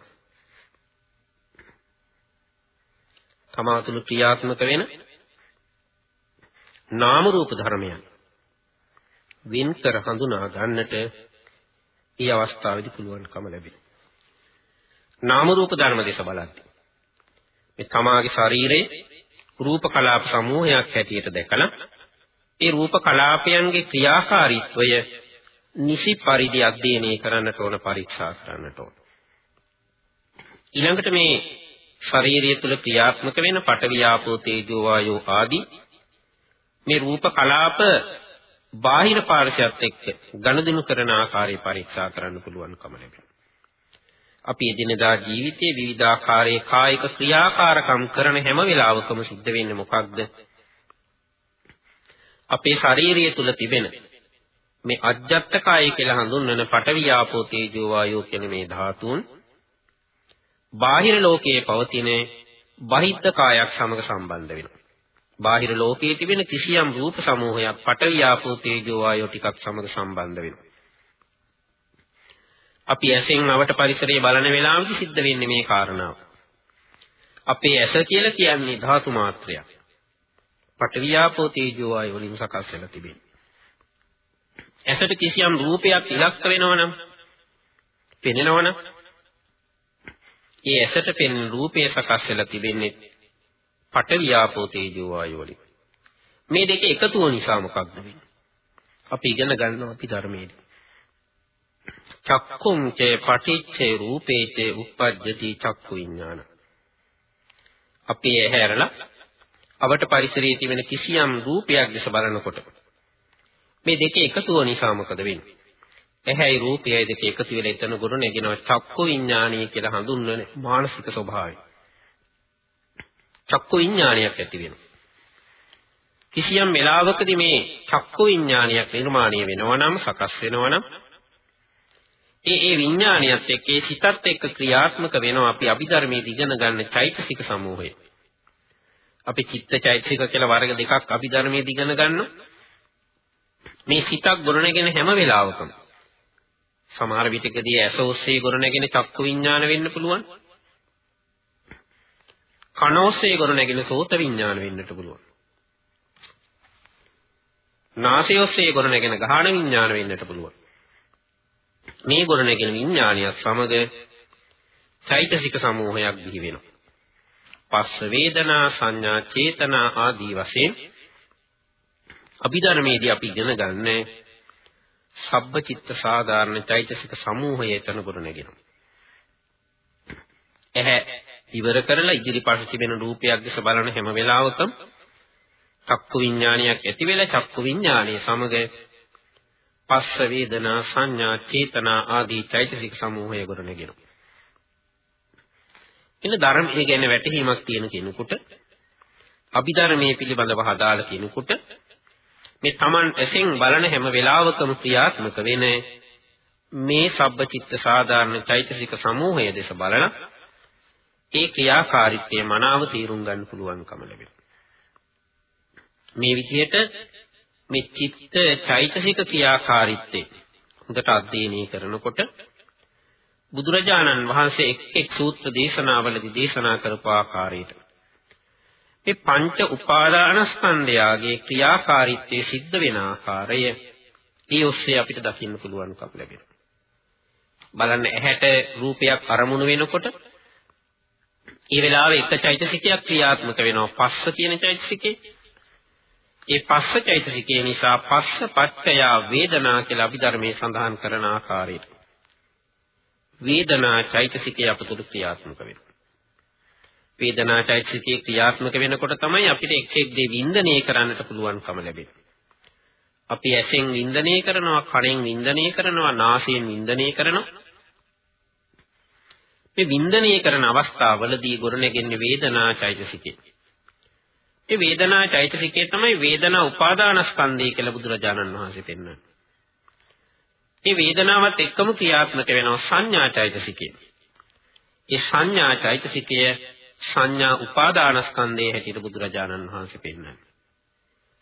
තමාතුළු ක්‍රියාත්මක වෙන නාම රූප ධර්මයන් වෙන් කර හඳුනා ගන්නට මේ අවස්ථාවේදී පුළුවන්කම ලැබෙනවා. නාම රූප ධර්ම දෙස බලද්දී මේ තමාගේ ශරීරයේ රූප කලාප සමූහයක් හැටියට දැකලා ඒ රූප කලාපයන්ගේ ක්‍රියාකාරීත්වය නිසි පරිදි අධ්‍යයනය කරන්නට ඕන පරීක්ෂා කරන්නට ඕන. ඊළඟට මේ ශරීරය තුළ ක්‍රියාත්මක වෙන පඨවි ආපෝ තේජෝ වායෝ ආදී මේ රූප කලාප බාහිර පාර්ශයත් එක්ක ගනුදෙනු කරන ආකාරය පරීක්ෂා කරන්න පුළුවන්කම ලැබෙනවා. අපි එදිනදා ජීවිතයේ විවිධාකාරයේ කායික ක්‍රියාකාරකම් කරන හැම වෙලාවකම සිද්ධ වෙන්නේ මොකක්ද? අපේ ශාරීරිය තුල තිබෙන මේ අජ්ජත් කාය කියලා හඳුන්වන පඨවි ආපෝ තේජෝ වායෝ කියන මේ ධාතුන් බාහිර ලෝකයේ පවතින බහිද්ධ කායක් සමග සම්බන්ධ වෙනවා. බාහිර ලෝකයේ තිබෙන කිසියම් රූප සමූහයක් පඨවි ආපෝ තේජෝ වායෝ ටිකක් සමග සම්බන්ධ වෙනවා. අපි ඇසෙන් අවට පරිසරයේ බලන වෙලාවෙදි සිද්ධ වෙන්නේ මේ කාරණාව. අපේ ඇස කියලා කියන්නේ ධාතු මාත්‍රයක්. පටවියාපෝ තේජෝ ආය වලින් සකස් වෙලා තිබෙන්නේ. ඇසට කිසියම් රූපයක් ඉලක්ක වෙනවනම් පෙනෙනවනම් ඒ ඇසට පෙනෙන රූපය සකස් වෙලා තිබෙන්නේ පටවියාපෝ තේජෝ ආය වලින්. මේ දෙක එකතුව නිසා මොකක්ද වෙන්නේ? අපි ඉගෙන ගන්නවා අපි ධර්මයේදී. චක්කුං චේ පටිච්චේ රූපේ චේ උප්පජ්ජති චක්කු විඥාන. අපි ඇහැරලා අවට පරිසරයේ තිබෙන කිසියම් රූපයක් දැස බලනකොට මේ දෙක එකතුව නිසා මොකද වෙන්නේ? ඇහැයි රූපයයි දෙක එකතු වෙලා එතන ගොඩ නැගෙනවා චක්කු විඥානීය කියලා හඳුන්වන මානසික ස්වභාවය. චක්කු විඥානයක් ඇති වෙනවා. කිසියම් වෙලාවකදී මේ චක්කු විඥානයක් නිර්මාණය වෙනවා නම් සකස් වෙනවා නම් ඒ ඒ විඥානියත් එක්ක ඒ සිතත් එක්ක ක්‍රියාත්මක වෙනවා අපි අභිධර්මයේ ඉගෙන ගන්න චෛතසික සමූහය. අපි චිත්ත චෛතසික කියලා වර්ග දෙකක් අභිධර්මයේ ඉගෙන ගන්නවා. මේ සිතක් ගොඩනගෙන හැම වෙලාවකම සමහර විටකදී ඇස ඔස්සේ ගොඩනගෙන චක්කු විඥාන වෙන්න පුළුවන්. කන ඔස්සේ ගොඩනගෙන සෝත විඥාන වෙන්නට පුළුවන්. නාසය ඔස්සේ ගොඩනගෙන ගාහන විඥාන වෙන්නට පුළුවන්. මේ ගොඩනැගෙන විඥානයත් සමග චෛතසික සමූහයක් බිහි වෙනවා. පස්ස වේදනා සංඥා චේතනා ආදී වශයෙන් අභිධර්මයේදී අපි ඉගෙන ගන්න සබ්බචිත්ත සාධාරණ චෛතසික සමූහය එතන ගොඩනැගෙනවා. එහැ ඉවර කරලා ඉදිරිපස තිබෙන රූපයක් දිහා බලන හැම වෙලාවකම චක්කු විඥානයක් ඇති වෙලා චක්කු විඥානයේ සමග පස්ස වේදනා සංඥා චේතනා ආදී චෛතසික සමූහය ගොඩනගෙනවා. එන්න ධර්මයේ ගැන වැටහීමක් තියෙන කෙනෙකුට අභිධර්මයේ පිළිබඳව හදාලා කෙනෙකුට මේ Taman ඇසෙන් බලන හැම වෙලාවකම ක්‍රියාත්මක වෙන මේ සබ්බචිත්ත සාධාරණ චෛතසික සමූහය දෙස බලන ඒ ක්‍රියාකාරීත්වය මනාව තීරුම් ගන්න පුළුවන්කම ලැබෙනවා. මේ විදිහට මේ චිත්ත චෛතසික ක්‍රියාකාරීත්වය හොඳට අධ්‍යයනය කරනකොට බුදුරජාණන් වහන්සේ එක් එක් සූත්‍ර දේශනාවලදී දේශනා කරපු ආකාරයට මේ පංච උපාදානස්කන්ධයාගේ ක්‍රියාකාරීත්වයේ සිද්ධ වෙන ආකාරය ඒ ඔස්සේ අපිට දකින්න පුළුවන්කම ලැබෙනවා. බලන්න ඇහැට රූපයක් අරමුණු වෙනකොට ඒ වෙලාවේ එක චෛතසිකයක් ක්‍රියාත්මක වෙනවා. පස්ස කියන චෛතසිකේ ඒ පස්ස චෛතසිකය නිසා පස්ස පච්චය වේදනා කියලා අභිධර්මයේ සඳහන් කරන ආකාරයට වේදනා චෛතසිකය අපතුළු ක්‍රියාත්මක වෙනවා. වේදනා චෛතසිකයේ ක්‍රියාත්මක වෙනකොට තමයි අපිට එක් එක් දේ වින්දනය කරන්නට පුළුවන්කම ලැබෙන්නේ. අපි ඇසෙන් වින්දනය කරනවා, කනෙන් වින්දනය කරනවා, නාසයෙන් වින්දනය කරනවා. මේ වින්දනය කරන අවස්ථාවවලදී ගොඩනැගෙන්නේ වේදනා චෛතසිකය. ඒ වේදනා චෛතසිකය තමයි වේදනා උපාදානස්කන්ධය කියලා බුදුරජාණන් වහන්සේ පෙන්වන්නේ. මේ වේදනාවත් එක්කම ක්‍රියාත්මක වෙනවා සංඥා චෛතසිකය. ඒ සංඥා චෛතසිකය සංඥා උපාදානස්කන්ධයේ හැටියට බුදුරජාණන් වහන්සේ පෙන්වන්නේ.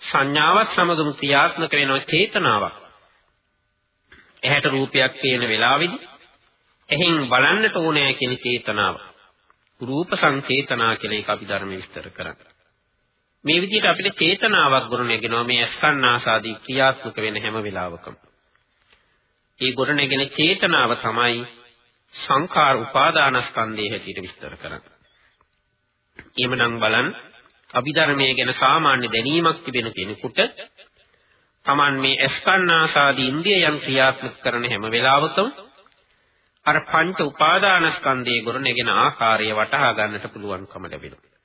සංඥාවත් සමගම ක්‍රියාත්මක වෙනවා චේතනාවක්. ඇහැට රූපයක් පේන වෙලාවේදී එහෙන් බලන්නට ඕනෑ කියන චේතනාව. රූප සංචේතනා කියලා ඒක අපි ධර්මයේ විස්තර කරන්නේ. මේ විදිහට අපිට චේතනාවක් ගොඩනගෙනවා මේ අස්කන්නාසාදී ක්‍රියාත්මක වෙන හැම වෙලාවකම. ඒ ගොඩනගෙන චේතනාව තමයි සංඛාර උපාදානස්කන්ධයේ හැටියට විස්තර කරන්නේ. එහෙමනම් බලන්න අභිධර්මයේ ගැන සාමාන්‍ය දැනීමක් තිබෙන කෙනෙකුට Taman මේ අස්කන්නාසාදී ඉන්ද්‍රියයන් ක්‍රියාත්මක කරන හැම වෙලාවකම අර පංච උපාදානස්කන්ධයේ ගොඩනගෙන ආකාරය වටහා ගන්නට පුළුවන්කම ලැබෙනවා.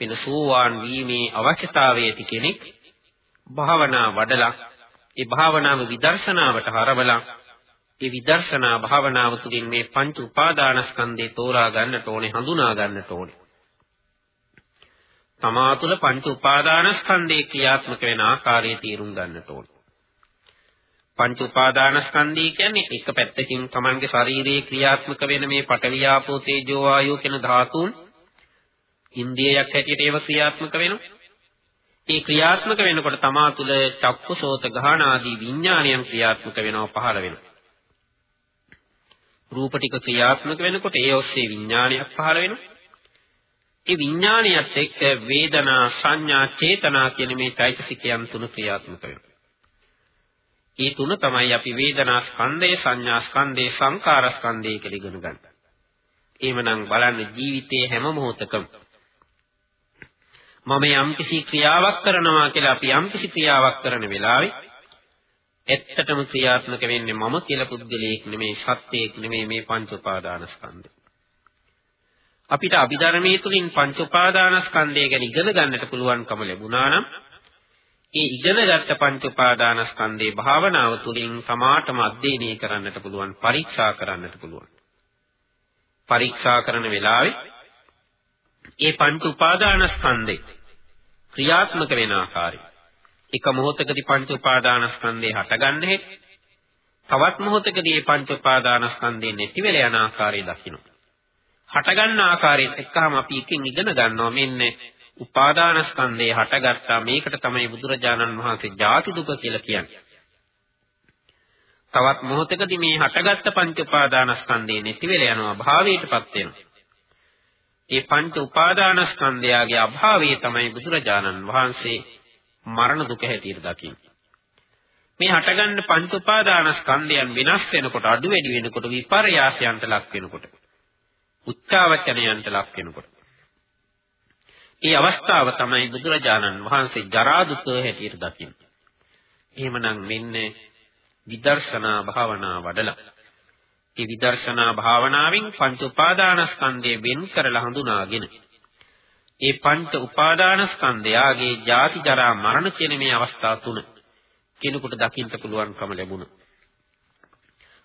වෙන සෝවාන් වීමේ අවශ්‍යතාවය ඇති කෙනෙක් භාවනා වඩලා ඒ භාවනාව විදර්ශනාවට හරවලා ඒ විදර්ශනා භාවනාව තුළින් මේ පංච උපාදානස්කන්ධේ තෝරා ගන්නට ඕනේ හඳුනා ගන්නට ඕනේ. තමා තුළ පංච උපාදානස්කන්ධේ ක්‍රියාත්මක වෙන ආකාරය තේරුම් ගන්නට ඕනේ. පංච උපාදානස්කන්ධය කියන්නේ එක පැත්තකින් Tamanගේ ශරීරයේ ක්‍රියාත්මක වෙන මේ පඨවි ආපෝ තේජෝ වායෝ කියන ධාතුන් ඉන්ද්‍රියයක් හැටියට ඒව ක්‍රියාත්මක වෙනවා. ඒ ක්‍රියාත්මක වෙනකොට තමා තුළ චක්කුසෝත ගහන ආදී විඥානයන් ක්‍රියාත්මක වෙනවා පහළ වෙනවා. රූප ටික ක්‍රියාත්මක වෙනකොට ඒ ඔස්සේ විඥානයක් පහළ වෙනවා. ඒ විඥානියත් එක්ක වේදනා සංඥා චේතනා කියන මේ চৈতසිකයන් තුන ක්‍රියාත්මක වෙනවා. ඒ තුන තමයි අපි වේදනා ස්කන්ධය සංඥා ස්කන්ධය සංකාර ස්කන්ධය කියලා ඉගෙන ගන්න. එහෙමනම් බලන්න ජීවිතයේ හැම මොහොතකම මම යම්කිසි ක්‍රියාවක් කරනවා කියලා අපි යම්කිසි ක්‍රියාවක් කරන වෙලාවේ ඇත්තටම ක්‍රියාත්මක වෙන්නේ මම කියලා පුද්ගලයෙක් නෙමෙයි සත්‍යයක් නෙමෙයි මේ පංච උපාදානස්කන්ධය. අපිට අභිධර්මයේ තුලින් පංච උපාදානස්කන්ධය ගැන ඉගෙන ගන්නට පුළුවන්කම ලැබුණා නම් ඒ ඉගෙනගත්ත පංච උපාදානස්කන්ධේ භාවනාව තුළින් සමාතම අධ්‍යයනය කරන්නට පුළුවන් පරීක්ෂා කරන්නට පුළුවන්. පරීක්ෂා කරන වෙලාවේ ඒ පංච උපාදානස්කන්ධේ ක්‍රියාත්මක වෙන ආකාරය. එක මොහොතකදී පංච උපාදානස්කන්ධේ හටගන්න හැටි. තවත් මොහොතකදී මේ පංච උපාදානස්කන්ධේ නැති වෙලා යන ආකාරය දකින්න. හටගන්න ආකාරයෙන් එක්කම අපි එකකින් ඉගෙන ගන්නවා මෙන්න උපාදානස්කන්ධේ හටගත්තා මේකට තමයි බුදුරජාණන් වහන්සේ ජාති දුක කියලා කියන්නේ. තවත් මොහොතකදී මේ හටගත්ත පංච උපාදානස්කන්ධේ නැති වෙලා යනවා භාවයටපත් වෙනවා. ඒ පංච උපාදානස්කන්ධයාගේ අභාවය තමයි බුදුරජාණන් වහන්සේ මරණ දුක හැටියට දකින්නේ. මේ හටගන්න පංච උපාදානස්කන්ධයන් වෙනස් වෙනකොට අඩු වැඩි වෙනකොට විපර්යාසයන්ට ලක් වෙනකොට උච්චාවචනයන්ට ලක් වෙනකොට ඒ අවස්ථාව තමයි බුදුරජාණන් වහන්සේ ජරා දුක හැටියට දකින්නේ. එහෙමනම් මෙන්න විදර්ශනා භාවනා වඩලා ඒ විදර්ශනා භාවනාවෙන් පංච උපාදානස්කන්ධය වෙන් කරලා හඳුනාගෙන ඒ පංච උපාදානස්කන්ධයාගේ ජාති ජරා මරණ කියන මේ අවස්ථා තුන කෙනෙකුට දකින්න පුළුවන්කම ලැබුණා.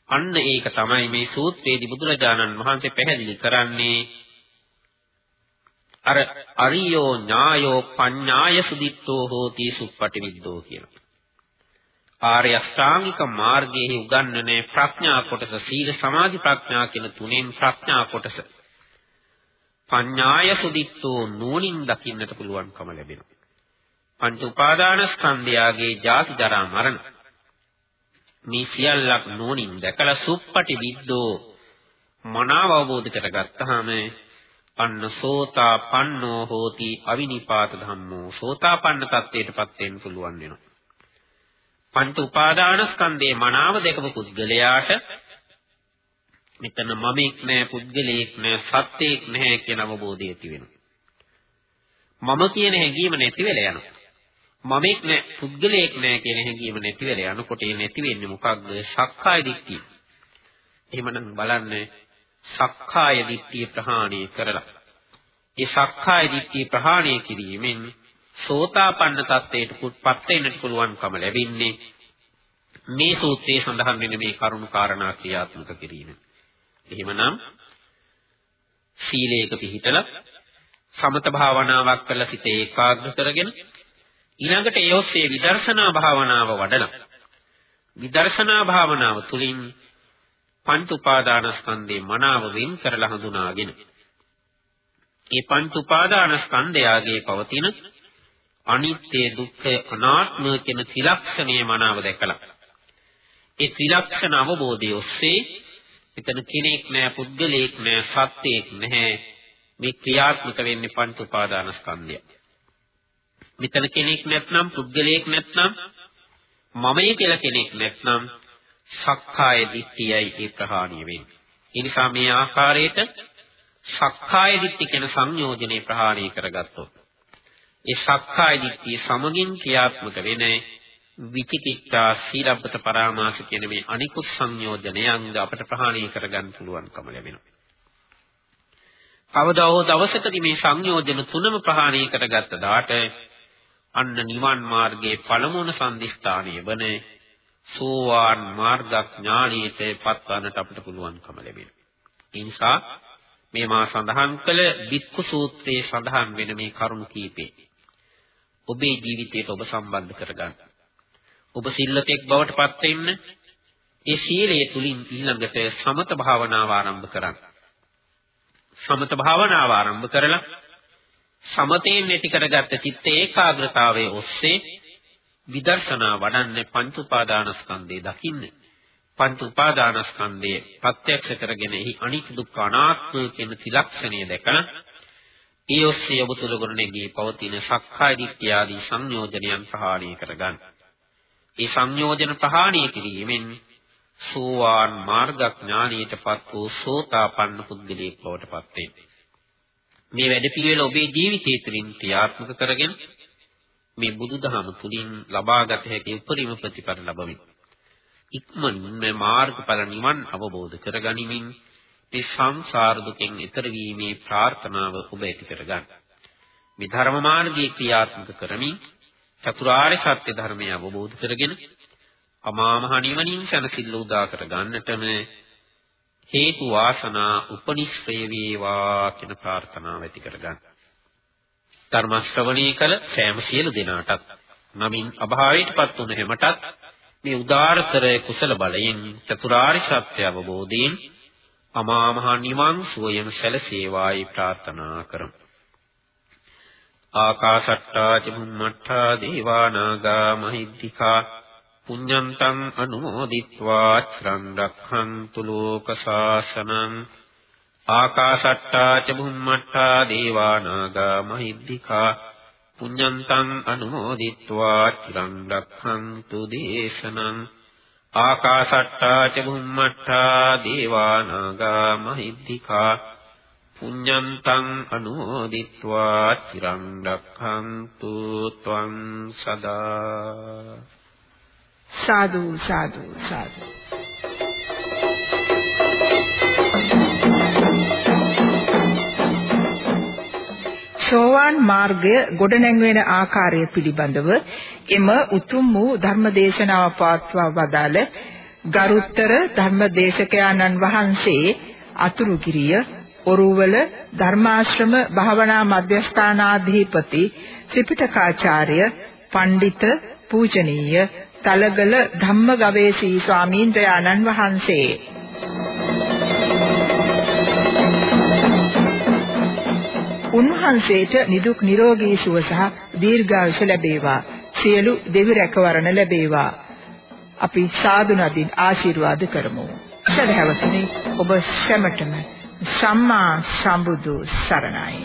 අන්න ඒක තමයි මේ සූත්‍රයේදී බුදුරජාණන් වහන්සේ පැහැදිලි කරන්නේ අර අරියෝ ඥායෝ පඤ්ඤාය සුදිත්තෝ හෝති සුප්පටි විද්දෝ කියලා. ආර්ය අෂ්ටාංගික මාර්ගයේ උගන්වන්නේ ප්‍රඥා කොටස සීල සමාධි ප්‍රඥා කියන තුනෙන් ප්‍රඥා කොටස. පඤ්ඤාය සුදිත්තෝ නෝනින් දකින්නට පුළුවන්කම ලැබෙනවා. පංච උපාදානස්කන්ධයාගේ ජාති ජරා මරණ මේ සියල්ලක් නෝනින් දැකලා සුප්පටි විද්දෝ මනාව අවබෝධ කරගත්තාම අන්න සෝතා පන්නෝ හෝති අවිනිපාත ධම්මෝ සෝතාපන්න තත්ත්වයටපත් වෙන්න පුළුවන් වෙනවා. පංච උපාදානස්කන්ධේ මනාව දැකපු පුද්ගලයාට මෙතන මමෙක් නෑ පුද්ගලයෙක් නෑ සත්‍යයක් නෑ කියන අවබෝධය ඇති වෙනවා. මම කියන හැඟීම නැති වෙලා යනවා. මමෙක් නෑ පුද්ගලයෙක් නෑ කියන හැඟීම නැති වෙලා යනකොට ඒ නැති වෙන්නේ මොකක්ද? සක්කාය දිට්ඨිය. එහෙමනම් බලන්න සක්කාය දිට්ඨිය ප්‍රහාණය කරලා ඒ සක්කාය දිට්ඨිය ප්‍රහාණය කිරීමෙන් සෝතාපන්න තත්ත්වයට පත් වෙන්නට පුළුවන්කම ලැබින්නේ මේ සූත්‍රයේ සඳහන් වෙන මේ කරුණු කාරණා ක්‍රියාත්මක කිරීම. එහෙමනම් සීලයක පිහිටලා සමත භාවනාවක් කරලා සිත ඒකාග්‍ර කරගෙන ඊළඟට ඒ ඔස්සේ විදර්ශනා භාවනාව වඩලා විදර්ශනා භාවනාව තුළින් පංච උපාදානස්කන්ධේ මනාව වෙන් කරලා හඳුනාගෙන ඒ පංච උපාදානස්කන්ධයාගේ පවතින අනිත්‍ය දුක්ඛ අනාත්ම කියන ත්‍රිලක්ෂණය මනාව දැකලා ඒ ත්‍රිලක්ෂණ අවබෝධය ඔස්සේ එතන කෙනෙක් නෑ පුද්ගලයෙක් නෑ සත්‍යයක් නැහැ මේ ක්‍රියාත්මක වෙන්නේ පංච උපාදානස්කන්ධය. මෙතන කෙනෙක් නැත්නම් පුද්ගලයෙක් නැත්නම් මමයි කියලා කෙනෙක් නැත්නම් සක්කාය දිට්ඨියයි ඒ ප්‍රහාණය වෙන්නේ. ඒ නිසා මේ ආකාරයට සක්කාය දිට්ඨි කියන සංයෝජනේ ප්‍රහාණය කරගත්තොත් ඒ සක්කාය දිට්ඨිය සමගින් ක්‍රියාත්මක වෙන්නේ විචිකිච්ඡා සීලබ්බත පරාමාස කියන මේ අනිකුත් සංයෝජනයන් අපට ප්‍රහාණය කරගන්න පුළුවන්කම ලැබෙනවා. කවදා හෝ දවසකදී මේ සංයෝජන තුනම ප්‍රහාණය කරගත්ත දාට අන්න නිවන් මාර්ගයේ පළමුවන සම්දිස්ථානීය වන සෝවාන් මාර්ගඥානීයට පත්වන්නට අපිට පුළුවන්කම ලැබෙනවා. ඒ නිසා මේ මා සඳහන් කළ වික්ඛු සූත්‍රයේ සඳහන් වෙන මේ කරුණු කීපේ ඔබේ ජීවිතයට ඔබ සම්බන්ධ කරගන්න. ඔබ සිල්ලතෙක් බවට පත් වෙන්න ඒ සීලය තුලින් ඊළඟට සමත භාවනාව ආරම්භ කරන්න. සමත භාවනාව ආරම්භ කරලා සමතයෙන් නැති කරගත්ත චිත්ත ඒකාග්‍රතාවයේ ඔස්සේ විදර්ශනා වඩන්නේ පංච උපාදානස්කන්ධය දකින්න. පංච උපාදානස්කන්ධය ප්‍රත්‍යක්ෂ කරගෙන එහි අනිත්‍ය දුක්ඛ අනාත්ම කියන ත්‍රිලක්ෂණය දැකලා ඒ ඔස්සේ ඔබ තුල ගොඩනැගී පවතින සක්කාය දිට්ඨිය ආදී සංයෝජනයන් ප්‍රහාණය කරගන්න. ඒ සංයෝජන ප්‍රහාණය කිරීමෙන් සෝවාන් මාර්ගඥානීයටපත් වූ සෝතාපන්න පුද්ගලයෙක් බවට පත් වෙන්නේ. මේ වැඩ පිළිවෙල ඔබේ ජීවිතය තුළින් ක්‍රියාත්මක කරගෙන මේ බුදුදහම තුළින් ලබාගත හැකි උපරිම ප්‍රතිඵල ලැබෙමින් ඉක්මනින්ම මාර්ගඵල නිවන් අවබෝධ කරගනිමින් මේ සංසාර දුකෙන් ඈතර වීමේ ප්‍රාර්ථනාව ඔබ ඇති කරගන්න. මේ ධර්ම මාර්ගයේ ක්‍රියාත්මක කරමින් චතුරාර්ය සත්‍ය ධර්මය අවබෝධ කරගෙන අමා මහ නිවනින් සැනසෙල්ල උදා කර ගන්නටම හේතු වාසනා උපනිශ්‍රය වේවා කියන ප්‍රාර්ථනාව ඇති කරගන්න. ධර්ම ශ්‍රවණී කළ සෑම සියලු දෙනාටත් නමින් අභාවයටපත් වුණ හැමටත් මේ උදාාරතර කුසල බලයෙන් චතුරාර්ය සත්‍ය අවබෝධයෙන් අමා මහ නිවන් සුවයම සැලසේවායි ප්‍රාර්ථනා කරමු. ආකාශට්ටා චුම්මට්ටා දේවා නාග මහිද්దికා පුඤ්ඤන්තං අනුමෝදිත්වා චිරන් රක්ඛන්තු ලෝක සාසනං ආකාශට්ටා ච බුම්මට්ටා දේවා නාග මහිද්దికා පුඤ්ඤන්තං අනුමෝදිත්වා චිරන් රක්ඛන්තු දේශනං ආකාශට්ටා ච බුම්මට්ටා දේවා නාග මහිද්దికා පුඤ්ඤන්තං අනුමෝදිත්වා චිරන් රක්ඛන්තු ත්වං සදා සාදු සාදු සාදු. සෝවාන් මාර්ගය ගොඩනැංවෙන ආකාරය පිළිබඳව එම උතුම් වූ ධර්මදේශනාව පවත්වා වදාළ ගරුත්තර ධර්මදේශකයාණන් වහන්සේ අතුරුගිරිය ඔරුවල ධර්මාශ්‍රම භාවනා මධ්‍යස්ථානාධිපති ත්‍රිපිටකාචාර්ය පණ්ඩිත පූජනීය තලගල ධම්මගවේෂී ස්වාමීන්ද්‍රයාණන් වහන්සේ. උන්වහන්සේට නිදුක් නිරෝගී සුව සහ දීර්ඝායුෂ ලැබේවා. සියලු දෙවි රැකවරණ ලැබේවා. අපි සාදු නදින් ආශිර්වාද කරමු. සදහවතුනි ඔබ සැමටම සම්මා සම්බුදු සරණයි.